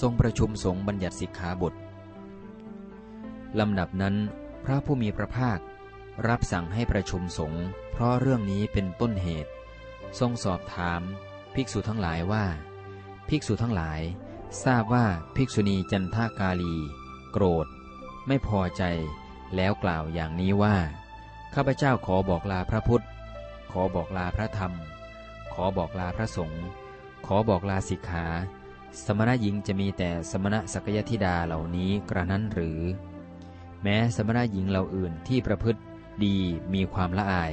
ทรงประชุมสงฆ์บัญญัติสิกขาบทลำดับนั้น พระผู้มีพระภาครับสั่งให้ประชุมสงฆ์เพราะเรื่องนี้เป็นต้นเหตุ ทรงสอบถาม ภิกษุทั้งหลายว่า ภิกษุทั้งหลาย ทราบว่าภิกษุณีจันทากาลี โกรธ ไม่พอใจ แล้วกล่าวอย่างนี้ว่า ข้าพเจ้าขอบอกลาพระพุทธ ขอบอกลาพระธรรม ขอบอกลาพระสงฆ์ขอบอกลาสิกขา สมณะหญิงจะมีแต่สมณะสักยธิดาเหล่านี้กระนั้นหรือ แม้สมณะหญิงเหล่าอื่นที่ประพฤติดีมีความละอาย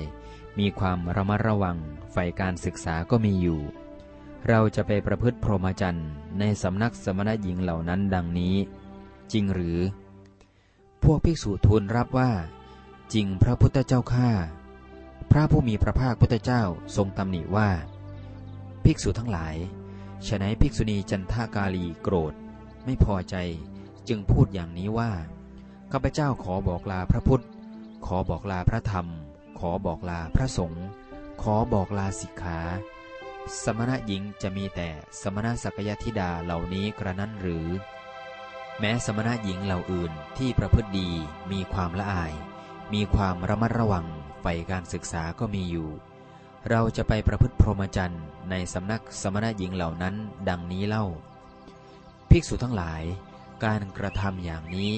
มีความระมัดระวังใฝ่การศึกษาก็มีอยู่ เราจะไปประพฤติพรหมจรรย์ในสำนักสมณะหญิงเหล่านั้นดังนี้ จริงหรือ พวกภิกษุทูลรับว่า จริงพระพุทธเจ้าข้าพระผู้มีพระภาคพุทธเจ้าทรงตำหนิว่า ภิกษุทั้งหลาย ฉนัยภิกษุณีจันทากาลีโกรธ ไม่พอใจจึงพูดอย่างนี้ว่าข้าพเจ้าขอบอกลาพระพุทธ ขอบอกลาพระธรรม ขอบอกลาพระสงฆ์ขอบอกลาสิกขา สมณะหญิงจะมีแต่สมณะสักยธิดาเหล่านี้กระนั้นหรือ แม้สมณะหญิงเหล่าอื่นที่ประพฤติดีมีความละอาย มีความระมัดระวังใฝ่การศึกษาก็มีอยู่ เราจะไปประพฤติพรหมจรรย์ในสำนักสมณะหญิงเหล่านั้น ดังนี้เล่า ภิกษุทั้งหลาย การกระทำอย่างนี้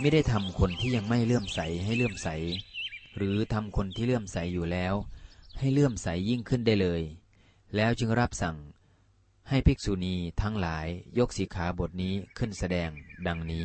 ไม่ได้ทำคนที่ยังไม่เลื่อมใสให้เลื่อมใส หรือทำคนที่เลื่อมใสอยู่แล้ว ให้เลื่อมใสยิ่งขึ้นได้เลย แล้วจึงรับสั่ง ให้ภิกษุณีทั้งหลายยกสีขาบทนี้ขึ้นแสดงดังนี้